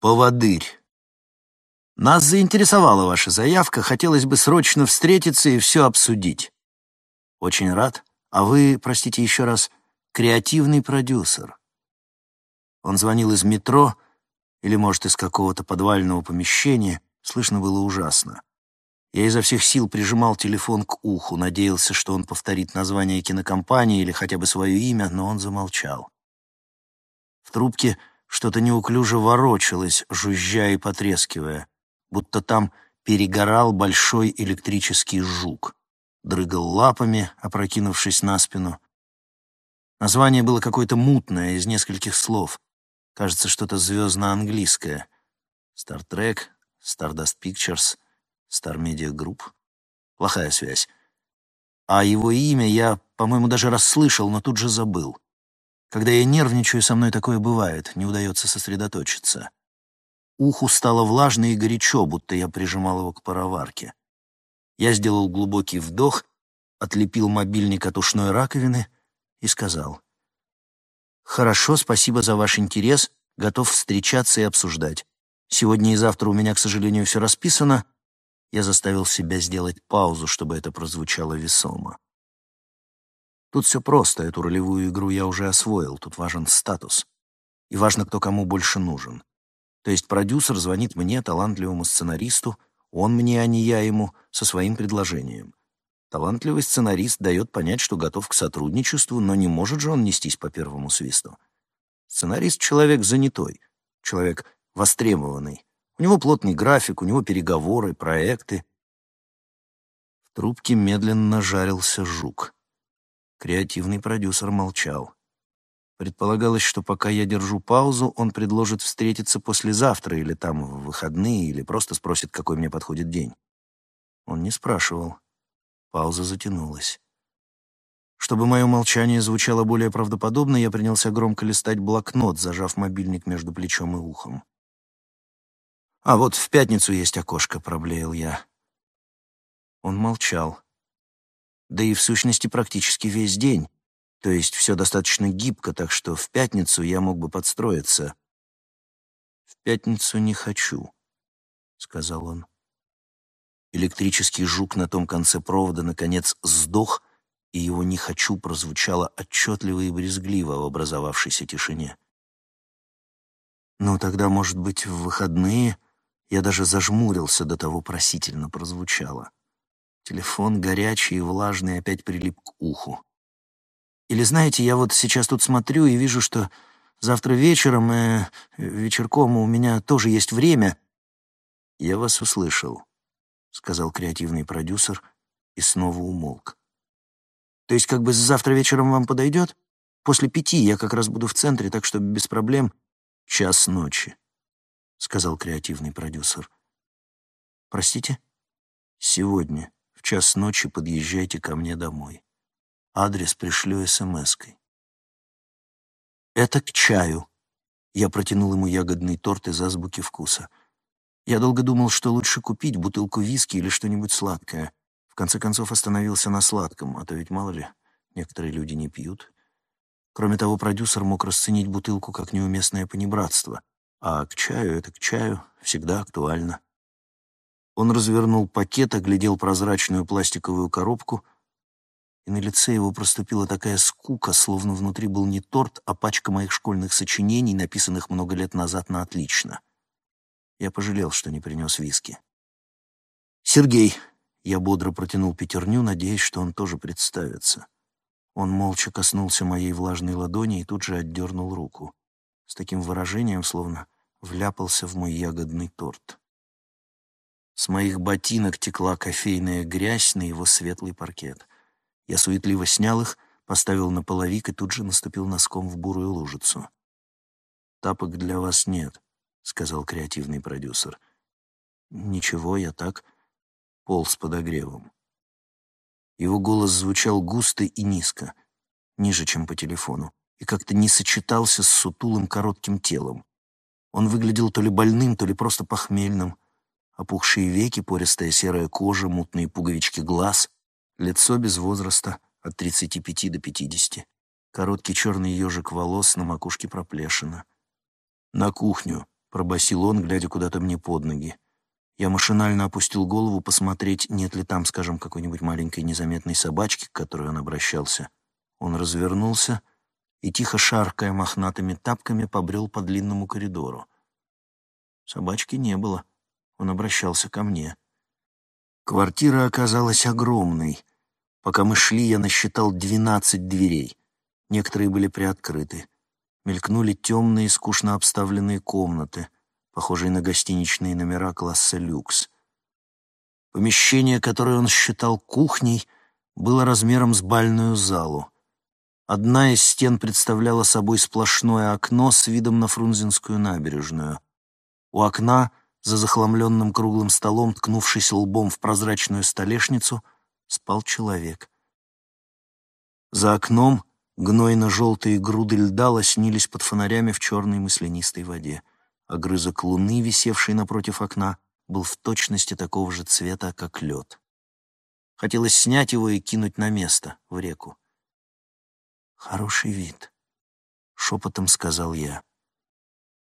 Поводырь. Нас заинтересовала ваша заявка, хотелось бы срочно встретиться и все обсудить. Очень рад. А вы, простите еще раз, креативный продюсер. Он звонил из метро или, может, из какого-то подвального помещения. Слышно было ужасно. Я изо всех сил прижимал телефон к уху, надеялся, что он повторит название кинокомпании или хотя бы свое имя, но он замолчал. В трубке что-то неуклюже ворочалось, жужжа и потрескивая, будто там перегорал большой электрический жук. Дрыгал лапами, опрокинувшись на спину. Название было какое-то мутное, из нескольких слов. Кажется, что-то звездно-английское. Star Trek, Stardust Pictures, Star Media Group. Плохая связь. А его имя я, по-моему, даже расслышал, но тут же забыл. Когда я нервничаю, со мной такое бывает, не удается сосредоточиться. Уху стало влажно и горячо, будто я прижимал его к пароварке. Я сделал глубокий вдох, отлепил мобильник от ушной раковины и сказал. «Хорошо, спасибо за ваш интерес, готов встречаться и обсуждать. Сегодня и завтра у меня, к сожалению, все расписано». Я заставил себя сделать паузу, чтобы это прозвучало весомо. Тут все просто, эту ролевую игру я уже освоил, тут важен статус. И важно, кто кому больше нужен. То есть продюсер звонит мне, талантливому сценаристу, он мне, а не я ему, со своим предложением. Талантливый сценарист дает понять, что готов к сотрудничеству, но не может же он нестись по первому свисту. Сценарист — человек занятой, человек востребованный. У него плотный график, у него переговоры, проекты. В трубке медленно жарился жук. Креативный продюсер молчал. Предполагалось, что пока я держу паузу, он предложит встретиться послезавтра или там в выходные, или просто спросит, какой мне подходит день. Он не спрашивал. Пауза затянулась. Чтобы мое молчание звучало более правдоподобно, я принялся громко листать блокнот, зажав мобильник между плечом и ухом. «А вот в пятницу есть окошко», — проблеял я. Он молчал да и в сущности практически весь день. То есть все достаточно гибко, так что в пятницу я мог бы подстроиться. «В пятницу не хочу», — сказал он. Электрический жук на том конце провода наконец сдох, и его «не хочу» прозвучало отчетливо и брезгливо в образовавшейся тишине. «Ну, тогда, может быть, в выходные...» Я даже зажмурился, до того просительно прозвучало. Телефон горячий и влажный опять прилип к уху. Или знаете, я вот сейчас тут смотрю и вижу, что завтра вечером, э, вечерком у меня тоже есть время. Я вас услышал, сказал креативный продюсер и снова умолк. То есть как бы завтра вечером вам подойдет? После пяти я как раз буду в центре, так что без проблем. Час ночи, сказал креативный продюсер. Простите? Сегодня. Час ночи подъезжайте ко мне домой. Адрес пришлю смс-кой. Это к чаю. Я протянул ему ягодный торт из азбуки вкуса. Я долго думал, что лучше купить бутылку виски или что-нибудь сладкое. В конце концов остановился на сладком, а то ведь мало ли, некоторые люди не пьют. Кроме того, продюсер мог расценить бутылку как неуместное понебратство, а к чаю — это к чаю, всегда актуально. Он развернул пакет, оглядел прозрачную пластиковую коробку, и на лице его проступила такая скука, словно внутри был не торт, а пачка моих школьных сочинений, написанных много лет назад на отлично. Я пожалел, что не принес виски. «Сергей!» — я бодро протянул пятерню, надеясь, что он тоже представится. Он молча коснулся моей влажной ладони и тут же отдернул руку. С таким выражением, словно вляпался в мой ягодный торт. С моих ботинок текла кофейная грязь на его светлый паркет. Я суетливо снял их, поставил на половик и тут же наступил носком в бурую лужицу. «Тапок для вас нет», — сказал креативный продюсер. «Ничего, я так...» Пол с подогревом. Его голос звучал густо и низко, ниже, чем по телефону, и как-то не сочетался с сутулым коротким телом. Он выглядел то ли больным, то ли просто похмельным, Опухшие веки, пористая серая кожа, мутные пуговички глаз, лицо без возраста от 35 до 50, короткий черный ежик волос на макушке проплешина. «На кухню», — пробасил он, глядя куда-то мне под ноги. Я машинально опустил голову посмотреть, нет ли там, скажем, какой-нибудь маленькой незаметной собачки, к которой он обращался. Он развернулся и, тихо шаркая мохнатыми тапками, побрел по длинному коридору. Собачки не было. Он обращался ко мне. Квартира оказалась огромной. Пока мы шли, я насчитал двенадцать дверей. Некоторые были приоткрыты. Мелькнули темные, скучно обставленные комнаты — похожий на гостиничные номера класса люкс. Помещение, которое он считал кухней, было размером с бальную залу. Одна из стен представляла собой сплошное окно с видом на Фрунзенскую набережную. У окна, за захламленным круглым столом, ткнувшись лбом в прозрачную столешницу, спал человек. За окном гнойно-желтые груды льда лоснились под фонарями в черной маслянистой воде. Огрызок луны, висевший напротив окна, был в точности такого же цвета, как лед. Хотелось снять его и кинуть на место, в реку. «Хороший вид», — шепотом сказал я.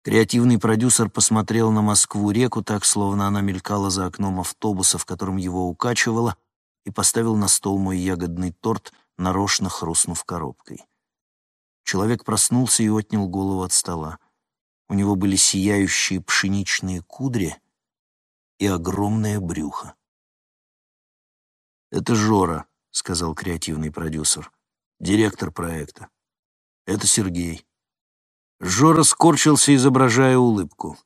Креативный продюсер посмотрел на Москву-реку так, словно она мелькала за окном автобуса, в котором его укачивало, и поставил на стол мой ягодный торт, нарочно хрустнув коробкой. Человек проснулся и отнял голову от стола. У него были сияющие пшеничные кудри и огромное брюхо. «Это Жора», — сказал креативный продюсер, директор проекта. «Это Сергей». Жора скорчился, изображая улыбку.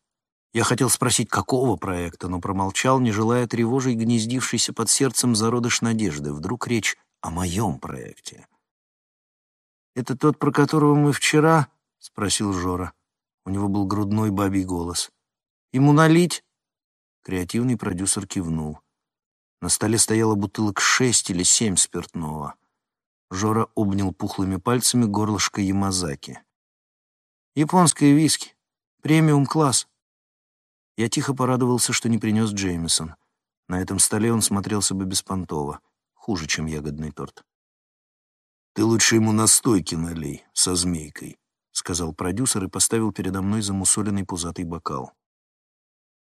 Я хотел спросить, какого проекта, но промолчал, не желая тревожить гнездившийся под сердцем зародыш надежды. Вдруг речь о моем проекте. «Это тот, про которого мы вчера?» — спросил Жора. У него был грудной бабий голос. «Ему налить?» Креативный продюсер кивнул. На столе стояло бутылок шесть или семь спиртного. Жора обнял пухлыми пальцами горлышко Ямазаки. «Японское виски. Премиум-класс». Я тихо порадовался, что не принес Джеймисон. На этом столе он смотрелся бы беспонтово. Хуже, чем ягодный торт. «Ты лучше ему настойки налей, со змейкой», — сказал продюсер и поставил передо мной замусоленный пузатый бокал.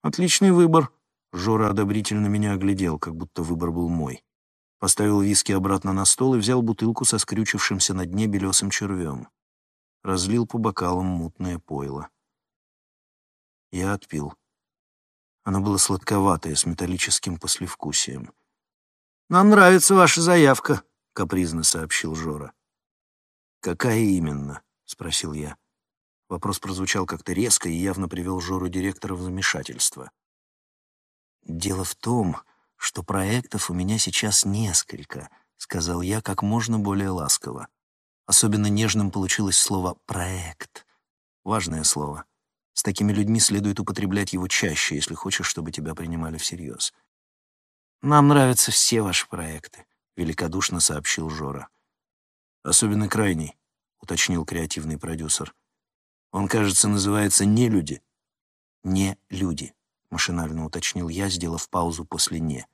«Отличный выбор», — Жора одобрительно меня оглядел, как будто выбор был мой. Поставил виски обратно на стол и взял бутылку со скрючившимся на дне белесым червем. Разлил по бокалам мутное пойло. Я отпил. Оно было сладковатое, с металлическим послевкусием. «Нам нравится ваша заявка», — капризно сообщил Жора. «Какая именно?» — спросил я. Вопрос прозвучал как-то резко и явно привел Жору директора в замешательство. «Дело в том, что проектов у меня сейчас несколько», — сказал я как можно более ласково. Особенно нежным получилось слово «проект». Важное слово. С такими людьми следует употреблять его чаще, если хочешь, чтобы тебя принимали всерьез. «Нам нравятся все ваши проекты», — великодушно сообщил Жора. «Особенно крайний», — уточнил креативный продюсер. «Он, кажется, называется «Не люди». «Не люди», — машинально уточнил я, сделав паузу после «не».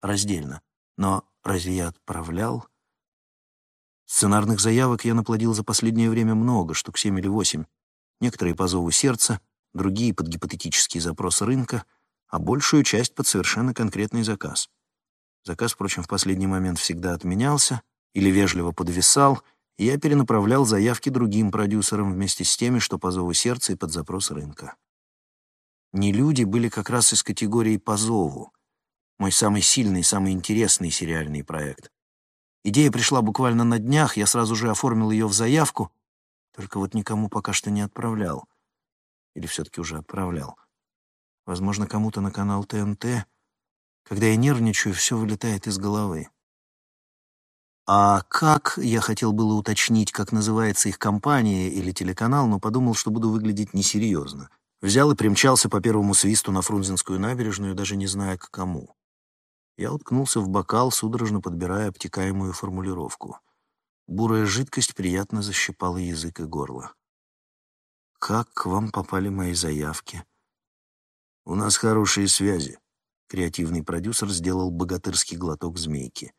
Раздельно. Но разве я отправлял? Сценарных заявок я наплодил за последнее время много, штук семь или восемь. Некоторые по зову сердца, другие под гипотетический запрос рынка, а большую часть под совершенно конкретный заказ. Заказ, впрочем, в последний момент всегда отменялся или вежливо подвисал — я перенаправлял заявки другим продюсерам вместе с теми, что по зову сердца и под запрос рынка. «Не люди» были как раз из категории «по зову». Мой самый сильный, самый интересный сериальный проект. Идея пришла буквально на днях, я сразу же оформил ее в заявку, только вот никому пока что не отправлял. Или все-таки уже отправлял. Возможно, кому-то на канал ТНТ. Когда я нервничаю, все вылетает из головы. А как, я хотел было уточнить, как называется их компания или телеканал, но подумал, что буду выглядеть несерьезно. Взял и примчался по первому свисту на Фрунзенскую набережную, даже не зная, к кому. Я уткнулся в бокал, судорожно подбирая обтекаемую формулировку. Бурая жидкость приятно защипала язык и горло. «Как к вам попали мои заявки?» «У нас хорошие связи», — креативный продюсер сделал богатырский глоток змейки.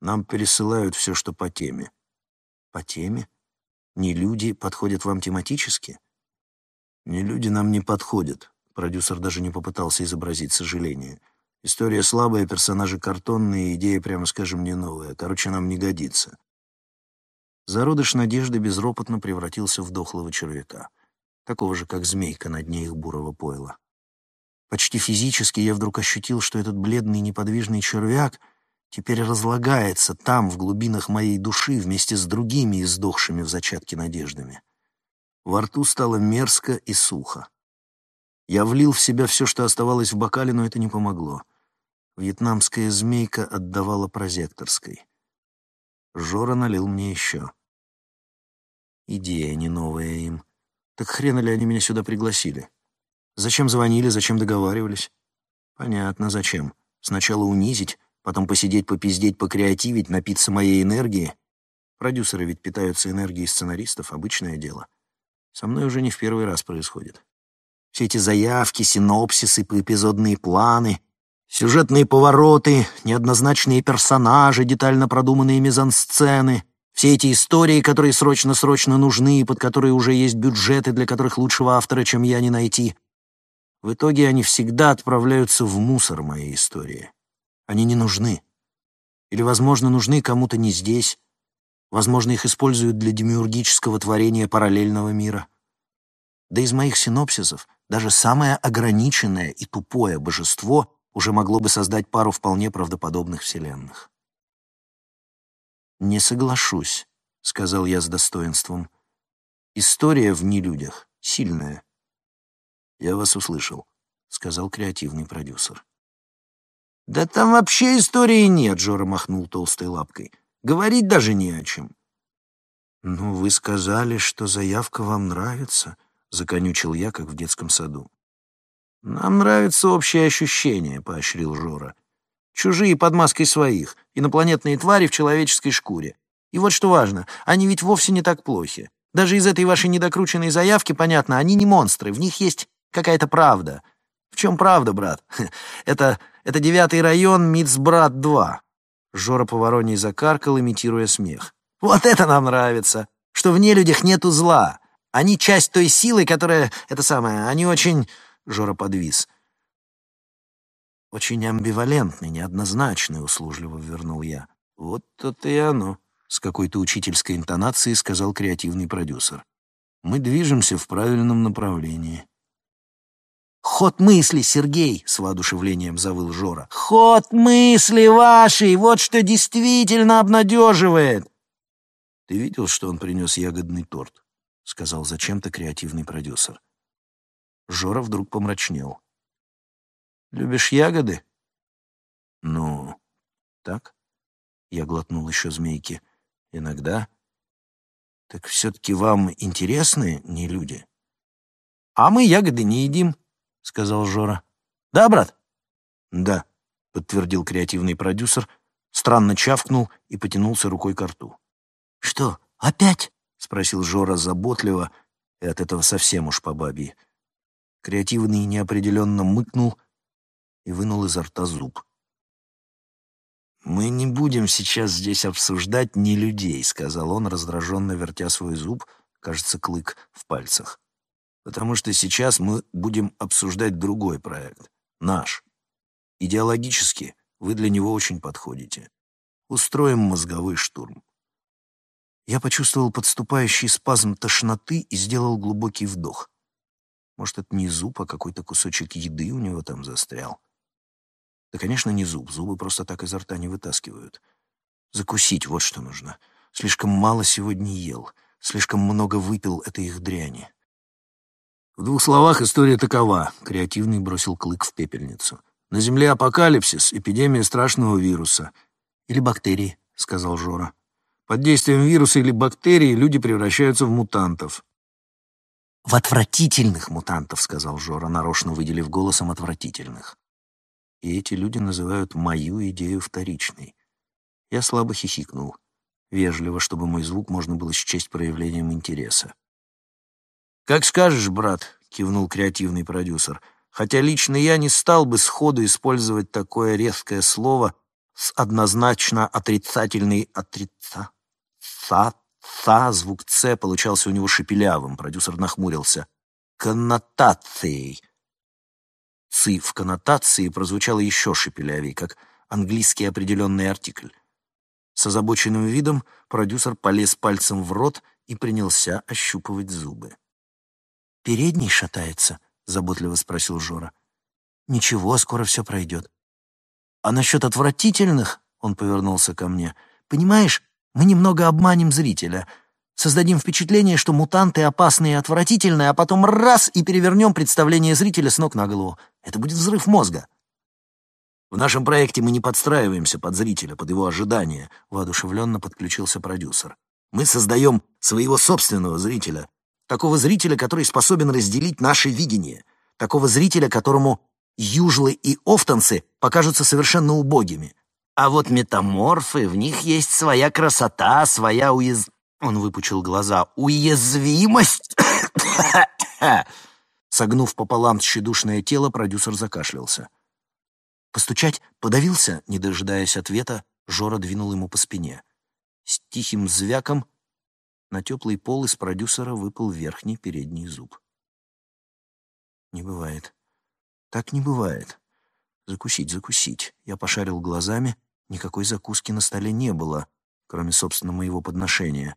Нам пересылают все, что по теме. По теме? Не люди подходят вам тематически? Не люди нам не подходят, Продюсер даже не попытался изобразить сожаление. История слабая, персонажи картонные, идея, прямо скажем, не новая. Короче, нам не годится. Зародыш надежды безропотно превратился в дохлого червяка. Такого же, как змейка на дне их бурого пойла. Почти физически я вдруг ощутил, что этот бледный неподвижный червяк теперь разлагается там, в глубинах моей души, вместе с другими издохшими в зачатке надеждами. Во рту стало мерзко и сухо. Я влил в себя все, что оставалось в бокале, но это не помогло. Вьетнамская змейка отдавала прозекторской. Жора налил мне еще. Идея не новая им. Так хрена ли они меня сюда пригласили? Зачем звонили, зачем договаривались? Понятно, зачем. Сначала унизить, потом посидеть, попиздеть, покреативить, напиться моей энергии. Продюсеры ведь питаются энергией сценаристов, обычное дело. Со мной уже не в первый раз происходит. Все эти заявки, синопсисы, поэпизодные планы, сюжетные повороты, неоднозначные персонажи, детально продуманные мизансцены, все эти истории, которые срочно-срочно нужны и под которые уже есть бюджеты, для которых лучшего автора, чем я, не найти. В итоге они всегда отправляются в мусор моей истории. Они не нужны. Или, возможно, нужны кому-то не здесь. Возможно, их используют для демиургического творения параллельного мира. Да из моих синопсисов даже самое ограниченное и тупое божество уже могло бы создать пару вполне правдоподобных вселенных. «Не соглашусь», — сказал я с достоинством. «История в нелюдях сильная». «Я вас услышал», — сказал креативный продюсер. «Да там вообще истории нет», — Жора махнул толстой лапкой. «Говорить даже не о чем». «Ну, вы сказали, что заявка вам нравится», — законючил я, как в детском саду. «Нам нравится общее ощущение», — поощрил Жора. «Чужие под маской своих, инопланетные твари в человеческой шкуре. И вот что важно, они ведь вовсе не так плохи. Даже из этой вашей недокрученной заявки понятно, они не монстры, в них есть какая-то правда. В чем правда, брат? Это, это девятый район, Мицбрат-2. Жора по вороньей закаркал, имитируя смех. Вот это нам нравится, что в нелюдях нету зла. Они часть той силы, которая... Это самое, они очень... Жора подвис. Очень амбивалентный, неоднозначный, услужливо вернул я. Вот то-то и оно, с какой-то учительской интонацией сказал креативный продюсер. Мы движемся в правильном направлении. «Ход мысли, Сергей!» — с воодушевлением завыл Жора. «Ход мысли вашей! Вот что действительно обнадеживает!» «Ты видел, что он принес ягодный торт?» — сказал зачем-то креативный продюсер. Жора вдруг помрачнел. «Любишь ягоды?» «Ну, так?» Я глотнул еще змейки. «Иногда?» «Так все-таки вам интересны не люди?» «А мы ягоды не едим», — сказал Жора. «Да, брат?» «Да», — подтвердил креативный продюсер, странно чавкнул и потянулся рукой к рту. «Что, опять?» — спросил Жора заботливо, и от этого совсем уж по бабье. Креативный неопределенно мыкнул и вынул изо рта зуб. «Мы не будем сейчас здесь обсуждать не людей», — сказал он, раздраженно вертя свой зуб, кажется, клык в пальцах потому что сейчас мы будем обсуждать другой проект, наш. Идеологически вы для него очень подходите. Устроим мозговой штурм. Я почувствовал подступающий спазм тошноты и сделал глубокий вдох. Может, это не зуб, а какой-то кусочек еды у него там застрял. Да, конечно, не зуб. Зубы просто так изо рта не вытаскивают. Закусить — вот что нужно. Слишком мало сегодня ел. Слишком много выпил этой их дряни. В двух словах история такова. Креативный бросил клык в пепельницу. На Земле апокалипсис, эпидемия страшного вируса. Или бактерии, сказал Жора. Под действием вируса или бактерии люди превращаются в мутантов. «В отвратительных мутантов», — сказал Жора, нарочно выделив голосом «отвратительных». И эти люди называют мою идею вторичной. Я слабо хихикнул. Вежливо, чтобы мой звук можно было счесть проявлением интереса. «Как скажешь, брат», — кивнул креативный продюсер, «хотя лично я не стал бы сходу использовать такое резкое слово с однозначно отрицательной отрица... Са... Звук «ц» получался у него шепелявым, продюсер нахмурился. «Коннотацией». «цы» в коннотации прозвучало еще шепелявей, как английский определенный артикль. С озабоченным видом продюсер полез пальцем в рот и принялся ощупывать зубы. «Передний шатается?» — заботливо спросил Жора. «Ничего, скоро все пройдет». «А насчет отвратительных?» — он повернулся ко мне. «Понимаешь, мы немного обманем зрителя. Создадим впечатление, что мутанты опасные и отвратительные, а потом раз — и перевернем представление зрителя с ног на голову. Это будет взрыв мозга». «В нашем проекте мы не подстраиваемся под зрителя, под его ожидания», — воодушевленно подключился продюсер. «Мы создаем своего собственного зрителя, такого зрителя, который способен разделить наше видение, такого зрителя, которому южлы и офтанцы покажутся совершенно убогими. А вот метаморфы, в них есть своя красота, своя уяз... Он выпучил глаза. Уязвимость! Согнув пополам тщедушное тело, продюсер закашлялся. Постучать подавился, не дожидаясь ответа, Жора двинул ему по спине. С тихим звяком на теплый пол из продюсера выпал верхний передний зуб. Не бывает. Так не бывает. Закусить, закусить. Я пошарил глазами. Никакой закуски на столе не было, кроме, собственно, моего подношения.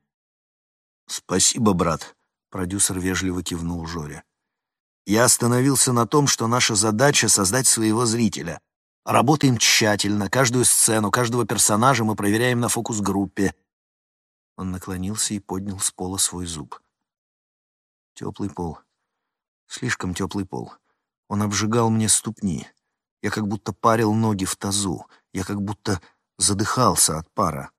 «Спасибо, брат», — продюсер вежливо кивнул Жоре. «Я остановился на том, что наша задача — создать своего зрителя. Работаем тщательно, каждую сцену, каждого персонажа мы проверяем на фокус-группе». Он наклонился и поднял с пола свой зуб. Теплый пол. Слишком теплый пол. Он обжигал мне ступни. Я как будто парил ноги в тазу. Я как будто задыхался от пара.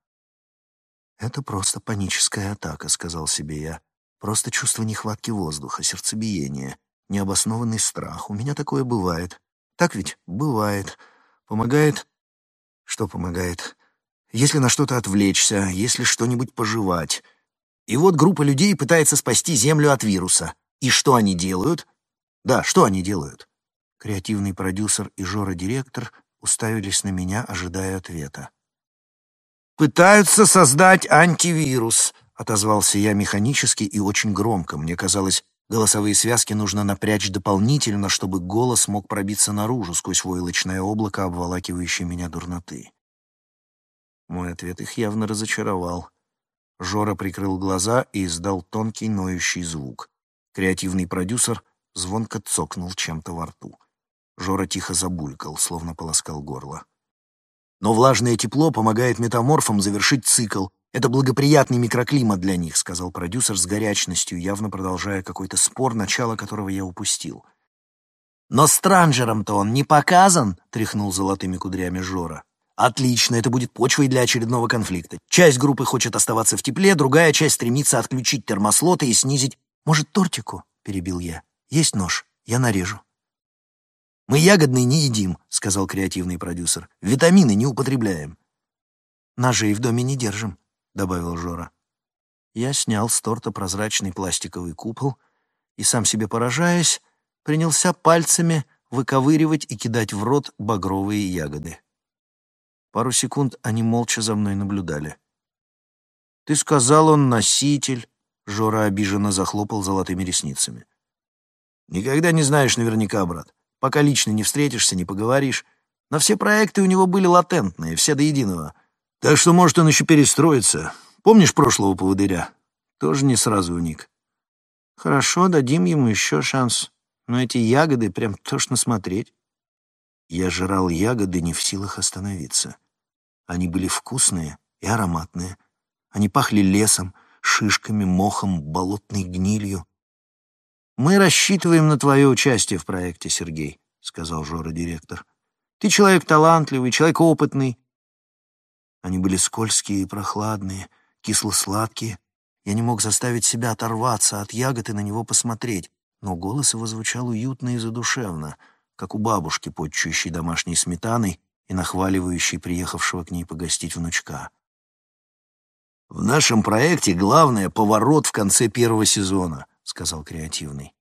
«Это просто паническая атака», — сказал себе я. «Просто чувство нехватки воздуха, сердцебиения, необоснованный страх. У меня такое бывает. Так ведь? Бывает. Помогает... Что помогает? Если на что-то отвлечься, если что-нибудь пожевать. И вот группа людей пытается спасти Землю от вируса. И что они делают? Да, что они делают? Креативный продюсер и Жора-директор уставились на меня, ожидая ответа. «Пытаются создать антивирус», — отозвался я механически и очень громко. Мне казалось, голосовые связки нужно напрячь дополнительно, чтобы голос мог пробиться наружу сквозь войлочное облако, обволакивающее меня дурноты. Мой ответ их явно разочаровал. Жора прикрыл глаза и издал тонкий ноющий звук. Креативный продюсер звонко цокнул чем-то во рту. Жора тихо забулькал, словно полоскал горло. Но влажное тепло помогает метаморфам завершить цикл. Это благоприятный микроклимат для них, сказал продюсер с горячностью, явно продолжая какой-то спор, начало которого я упустил. Но странжером-то он не показан, тряхнул золотыми кудрями Жора. Отлично, это будет почвой для очередного конфликта. Часть группы хочет оставаться в тепле, другая часть стремится отключить термослоты и снизить... Может, тортику? перебил я. Есть нож, я нарежу. «Мы ягодные не едим», — сказал креативный продюсер. «Витамины не употребляем». «Ножей в доме не держим», — добавил Жора. Я снял с торта прозрачный пластиковый купол и, сам себе поражаясь, принялся пальцами выковыривать и кидать в рот багровые ягоды. Пару секунд они молча за мной наблюдали. «Ты сказал, он носитель», — Жора обиженно захлопал золотыми ресницами. «Никогда не знаешь наверняка, брат пока лично не встретишься, не поговоришь. Но все проекты у него были латентные, все до единого. Так что, может, он еще перестроится. Помнишь прошлого поводыря? Тоже не сразу уник. Хорошо, дадим ему еще шанс. Но эти ягоды прям тошно смотреть. Я жрал ягоды, не в силах остановиться. Они были вкусные и ароматные. Они пахли лесом, шишками, мохом, болотной гнилью. «Мы рассчитываем на твое участие в проекте, Сергей», — сказал Жора-директор. «Ты человек талантливый, человек опытный». Они были скользкие и прохладные, кисло-сладкие. Я не мог заставить себя оторваться от ягод и на него посмотреть, но голос его звучал уютно и задушевно, как у бабушки, подчующей домашней сметаной и нахваливающей приехавшего к ней погостить внучка. «В нашем проекте главное — поворот в конце первого сезона», — сказал креативный.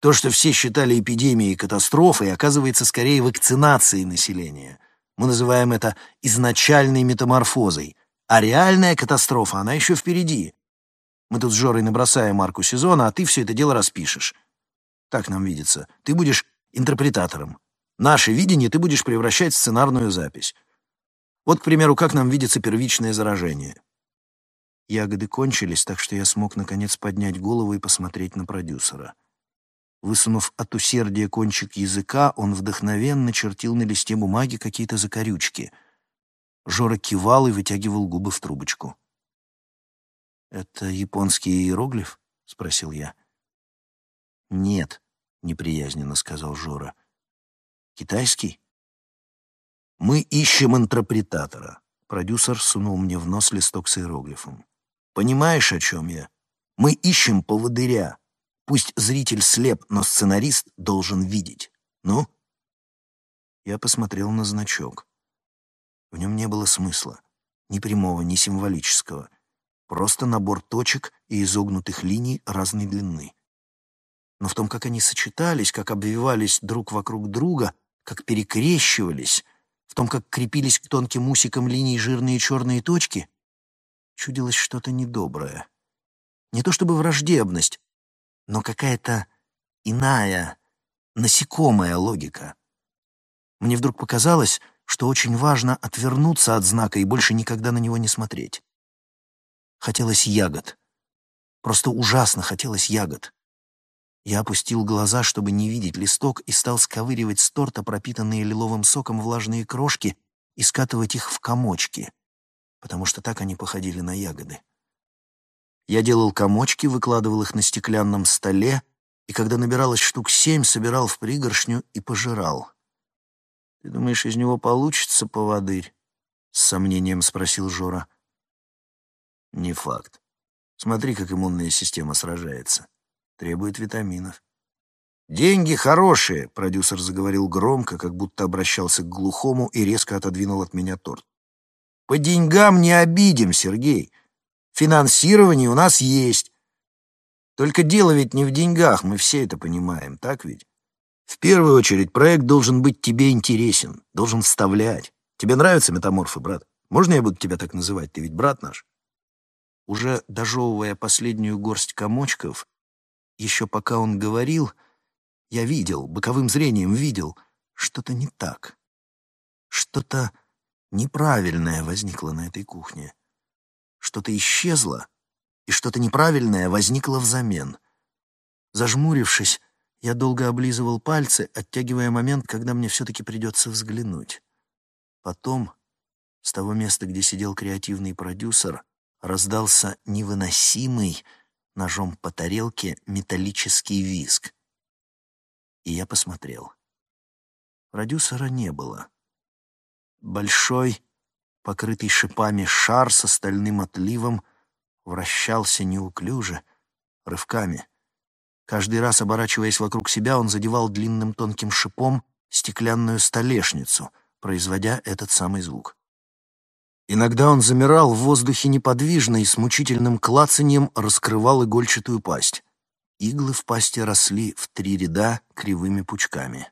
То, что все считали эпидемией катастрофой, оказывается скорее вакцинацией населения. Мы называем это изначальной метаморфозой. А реальная катастрофа, она еще впереди. Мы тут с Жорой набросаем марку сезона, а ты все это дело распишешь. Так нам видится. Ты будешь интерпретатором. Наше видение ты будешь превращать в сценарную запись. Вот, к примеру, как нам видится первичное заражение. Ягоды кончились, так что я смог наконец поднять голову и посмотреть на продюсера. Высунув от усердия кончик языка, он вдохновенно чертил на листе бумаги какие-то закорючки. Жора кивал и вытягивал губы в трубочку. «Это японский иероглиф?» — спросил я. «Нет», — неприязненно сказал Жора. «Китайский?» «Мы ищем интерпретатора». Продюсер сунул мне в нос листок с иероглифом. «Понимаешь, о чем я? Мы ищем поводыря. Пусть зритель слеп, но сценарист должен видеть. Ну?» Я посмотрел на значок. В нем не было смысла. Ни прямого, ни символического. Просто набор точек и изогнутых линий разной длины. Но в том, как они сочетались, как обвивались друг вокруг друга, как перекрещивались, в том, как крепились к тонким усикам линий жирные черные точки, чудилось что-то недоброе. Не то чтобы враждебность, но какая-то иная, насекомая логика. Мне вдруг показалось, что очень важно отвернуться от знака и больше никогда на него не смотреть. Хотелось ягод. Просто ужасно хотелось ягод. Я опустил глаза, чтобы не видеть листок, и стал сковыривать с торта пропитанные лиловым соком влажные крошки и скатывать их в комочки, потому что так они походили на ягоды. Я делал комочки, выкладывал их на стеклянном столе, и когда набиралось штук семь, собирал в пригоршню и пожирал. «Ты думаешь, из него получится поводырь?» — с сомнением спросил Жора. Не факт. Смотри, как иммунная система сражается. Требует витаминов. «Деньги хорошие», — продюсер заговорил громко, как будто обращался к глухому и резко отодвинул от меня торт. «По деньгам не обидим, Сергей. Финансирование у нас есть. Только дело ведь не в деньгах, мы все это понимаем, так ведь? В первую очередь проект должен быть тебе интересен, должен вставлять. Тебе нравятся метаморфы, брат? Можно я буду тебя так называть? Ты ведь брат наш?» Уже дожевывая последнюю горсть комочков, еще пока он говорил, я видел, боковым зрением видел, что-то не так. Что-то неправильное возникло на этой кухне. Что-то исчезло, и что-то неправильное возникло взамен. Зажмурившись, я долго облизывал пальцы, оттягивая момент, когда мне все-таки придется взглянуть. Потом, с того места, где сидел креативный продюсер, раздался невыносимый ножом по тарелке металлический визг. И я посмотрел. Продюсера не было. Большой, покрытый шипами шар с стальным отливом вращался неуклюже, рывками. Каждый раз, оборачиваясь вокруг себя, он задевал длинным тонким шипом стеклянную столешницу, производя этот самый звук. Иногда он замирал в воздухе неподвижно и с мучительным клацаньем раскрывал игольчатую пасть. Иглы в пасти росли в три ряда кривыми пучками.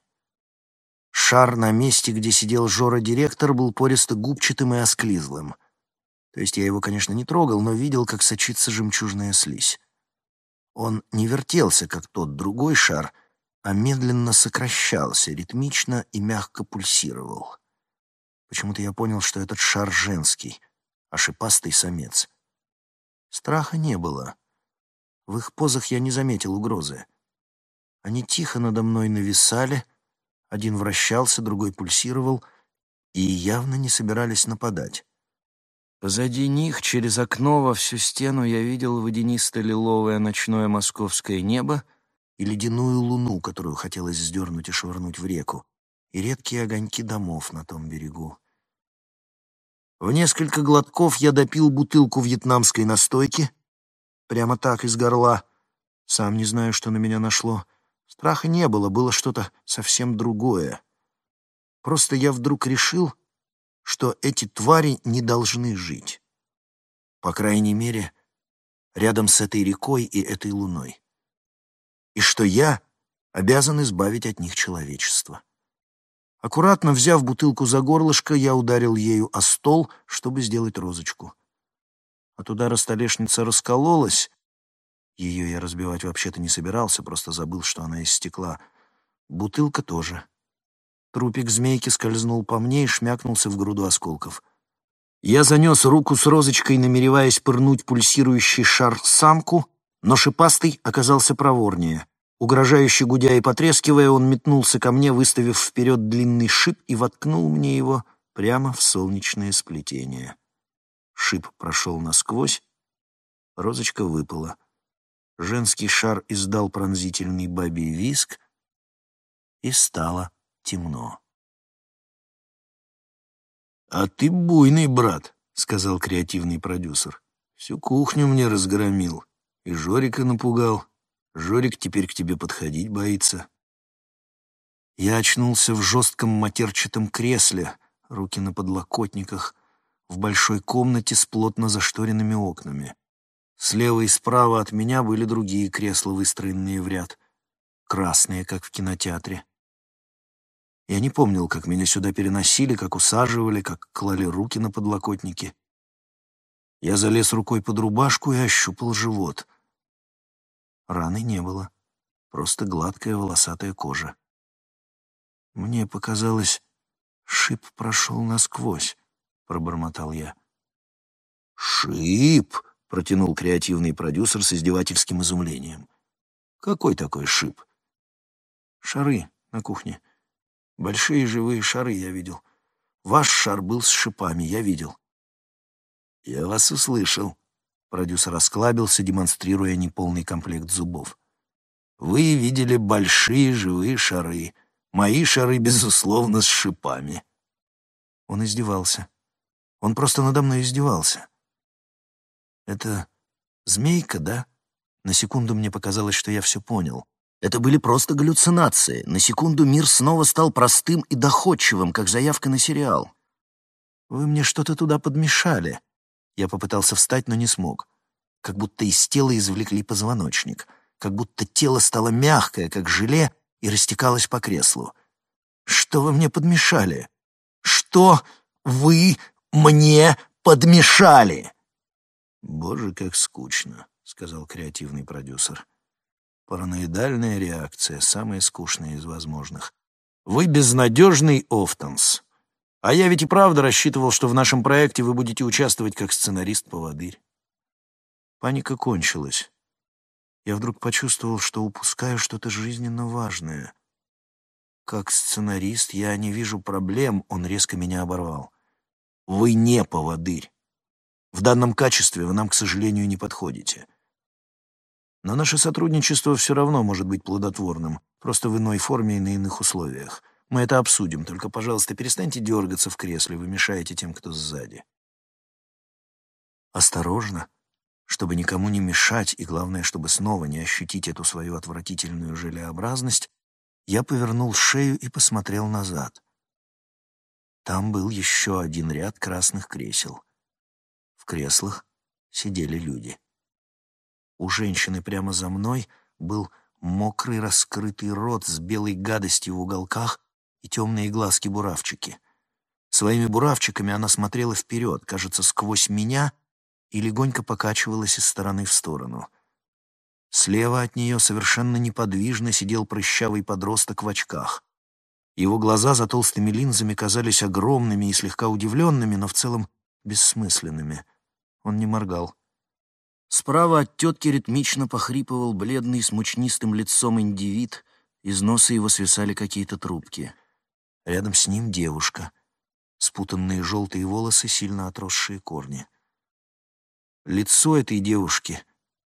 Шар на месте, где сидел Жора-директор, был пористо-губчатым и осклизлым. То есть я его, конечно, не трогал, но видел, как сочится жемчужная слизь. Он не вертелся, как тот другой шар, а медленно сокращался, ритмично и мягко пульсировал. Почему-то я понял, что этот шар женский, а шипастый самец. Страха не было. В их позах я не заметил угрозы. Они тихо надо мной нависали, один вращался, другой пульсировал, и явно не собирались нападать. Позади них, через окно во всю стену, я видел водянисто-лиловое ночное московское небо и ледяную луну, которую хотелось сдернуть и швырнуть в реку, и редкие огоньки домов на том берегу. В несколько глотков я допил бутылку вьетнамской настойки, прямо так из горла. Сам не знаю, что на меня нашло. Страха не было, было что-то совсем другое. Просто я вдруг решил, что эти твари не должны жить. По крайней мере, рядом с этой рекой и этой луной. И что я обязан избавить от них человечество. Аккуратно взяв бутылку за горлышко, я ударил ею о стол, чтобы сделать розочку. От удара столешница раскололась. Ее я разбивать вообще-то не собирался, просто забыл, что она из стекла. Бутылка тоже. Трупик змейки скользнул по мне и шмякнулся в груду осколков. Я занес руку с розочкой, намереваясь пырнуть пульсирующий шар самку, но шипастый оказался проворнее. Угрожающе гудя и потрескивая, он метнулся ко мне, выставив вперед длинный шип и воткнул мне его прямо в солнечное сплетение. Шип прошел насквозь, розочка выпала. Женский шар издал пронзительный бабий виск, и стало темно. «А ты буйный, брат», — сказал креативный продюсер. «Всю кухню мне разгромил и Жорика напугал. Жорик теперь к тебе подходить боится». Я очнулся в жестком матерчатом кресле, руки на подлокотниках, в большой комнате с плотно зашторенными окнами. Слева и справа от меня были другие кресла, выстроенные в ряд, красные, как в кинотеатре. Я не помнил, как меня сюда переносили, как усаживали, как клали руки на подлокотники. Я залез рукой под рубашку и ощупал живот. Раны не было, просто гладкая волосатая кожа. Мне показалось, шип прошел насквозь, — пробормотал я. «Шип!» — протянул креативный продюсер с издевательским изумлением. «Какой такой шип?» «Шары на кухне», Большие живые шары я видел. Ваш шар был с шипами, я видел. Я вас услышал. Продюсер осклабился, демонстрируя неполный комплект зубов. Вы видели большие живые шары. Мои шары, безусловно, с шипами. Он издевался. Он просто надо мной издевался. Это змейка, да? На секунду мне показалось, что я все понял. Это были просто галлюцинации. На секунду мир снова стал простым и доходчивым, как заявка на сериал. «Вы мне что-то туда подмешали». Я попытался встать, но не смог. Как будто из тела извлекли позвоночник. Как будто тело стало мягкое, как желе, и растекалось по креслу. «Что вы мне подмешали? Что вы мне подмешали?» «Боже, как скучно», — сказал креативный продюсер. Параноидальная реакция, самая скучная из возможных. Вы безнадежный Офтонс. А я ведь и правда рассчитывал, что в нашем проекте вы будете участвовать как сценарист-поводырь. Паника кончилась. Я вдруг почувствовал, что упускаю что-то жизненно важное. Как сценарист я не вижу проблем, он резко меня оборвал. Вы не поводырь. В данном качестве вы нам, к сожалению, не подходите. Но наше сотрудничество все равно может быть плодотворным, просто в иной форме и на иных условиях. Мы это обсудим, только, пожалуйста, перестаньте дергаться в кресле, вы мешаете тем, кто сзади. Осторожно, чтобы никому не мешать, и, главное, чтобы снова не ощутить эту свою отвратительную желеобразность, я повернул шею и посмотрел назад. Там был еще один ряд красных кресел. В креслах сидели люди. У женщины прямо за мной был мокрый раскрытый рот с белой гадостью в уголках и темные глазки-буравчики. Своими буравчиками она смотрела вперед, кажется, сквозь меня, и легонько покачивалась из стороны в сторону. Слева от нее совершенно неподвижно сидел прыщавый подросток в очках. Его глаза за толстыми линзами казались огромными и слегка удивленными, но в целом бессмысленными. Он не моргал. Справа от тетки ритмично похрипывал бледный с мучнистым лицом индивид, из носа его свисали какие-то трубки. Рядом с ним девушка, спутанные желтые волосы, сильно отросшие корни. Лицо этой девушки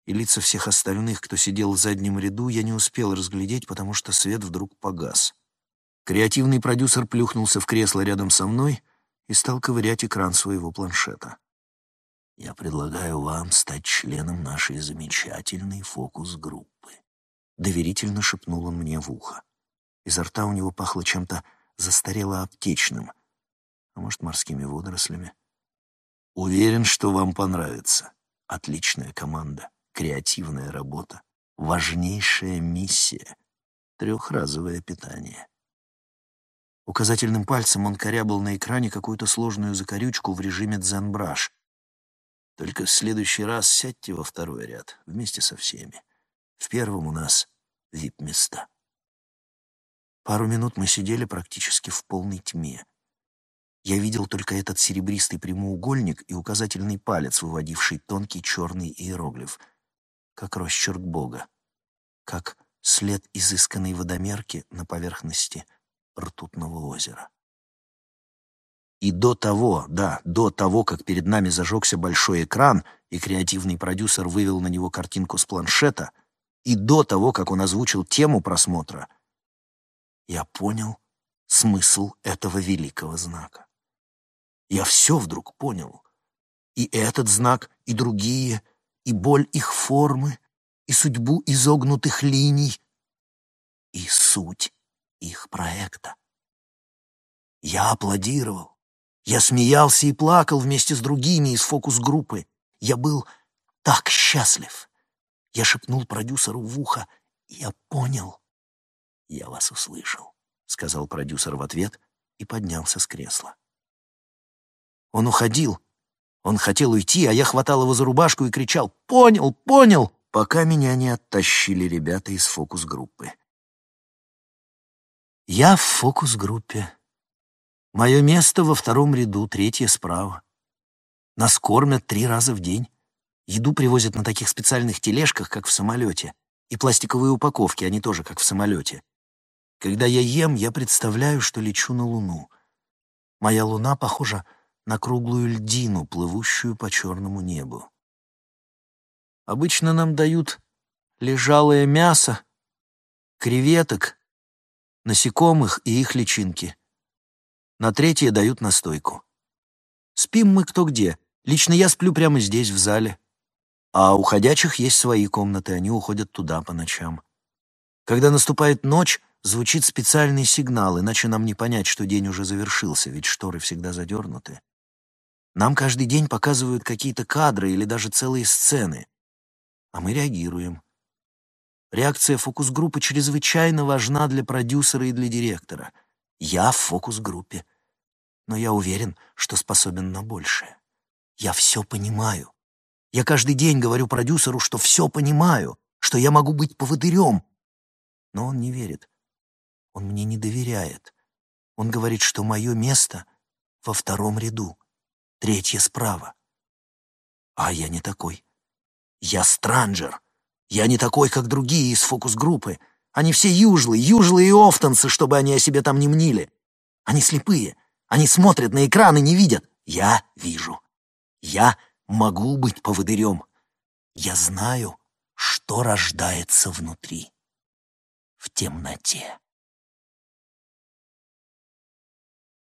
и лица всех остальных, кто сидел в заднем ряду, я не успел разглядеть, потому что свет вдруг погас. Креативный продюсер плюхнулся в кресло рядом со мной и стал ковырять экран своего планшета. Я предлагаю вам стать членом нашей замечательной фокус-группы. Доверительно шепнул он мне в ухо. Изо рта у него пахло чем-то застарело-аптечным, а может, морскими водорослями. Уверен, что вам понравится. Отличная команда, креативная работа, важнейшая миссия, трехразовое питание. Указательным пальцем он корябал на экране какую-то сложную закорючку в режиме дзенбраш — только в следующий раз сядьте во второй ряд вместе со всеми. В первом у нас вип-места. Пару минут мы сидели практически в полной тьме. Я видел только этот серебристый прямоугольник и указательный палец, выводивший тонкий черный иероглиф, как росчерк Бога, как след изысканной водомерки на поверхности ртутного озера. И до того, да, до того, как перед нами зажегся большой экран, и креативный продюсер вывел на него картинку с планшета, и до того, как он озвучил тему просмотра, я понял смысл этого великого знака. Я все вдруг понял. И этот знак, и другие, и боль их формы, и судьбу изогнутых линий, и суть их проекта. Я аплодировал. Я смеялся и плакал вместе с другими из фокус-группы. Я был так счастлив. Я шепнул продюсеру в ухо. Я понял. «Я вас услышал», — сказал продюсер в ответ и поднялся с кресла. Он уходил. Он хотел уйти, а я хватал его за рубашку и кричал «Понял! Понял!», пока меня не оттащили ребята из фокус-группы. Я в фокус-группе. Мое место во втором ряду, третье справа. Нас кормят три раза в день. Еду привозят на таких специальных тележках, как в самолете. И пластиковые упаковки, они тоже как в самолете. Когда я ем, я представляю, что лечу на Луну. Моя Луна похожа на круглую льдину, плывущую по черному небу. Обычно нам дают лежалое мясо, креветок, насекомых и их личинки. На третье дают настойку. Спим мы кто где. Лично я сплю прямо здесь, в зале. А у ходячих есть свои комнаты, они уходят туда по ночам. Когда наступает ночь, звучит специальный сигнал, иначе нам не понять, что день уже завершился, ведь шторы всегда задернуты. Нам каждый день показывают какие-то кадры или даже целые сцены, а мы реагируем. Реакция фокус-группы чрезвычайно важна для продюсера и для директора. Я в фокус-группе, но я уверен, что способен на большее. Я все понимаю. Я каждый день говорю продюсеру, что все понимаю, что я могу быть поводырем. Но он не верит. Он мне не доверяет. Он говорит, что мое место во втором ряду третье справа. А я не такой. Я странджер. Я не такой, как другие из фокус-группы. Они все южлы, южлы и офтанцы, чтобы они о себе там не мнили. Они слепые. Они смотрят на экран и не видят. Я вижу. Я могу быть поводырем. Я знаю, что рождается внутри, в темноте.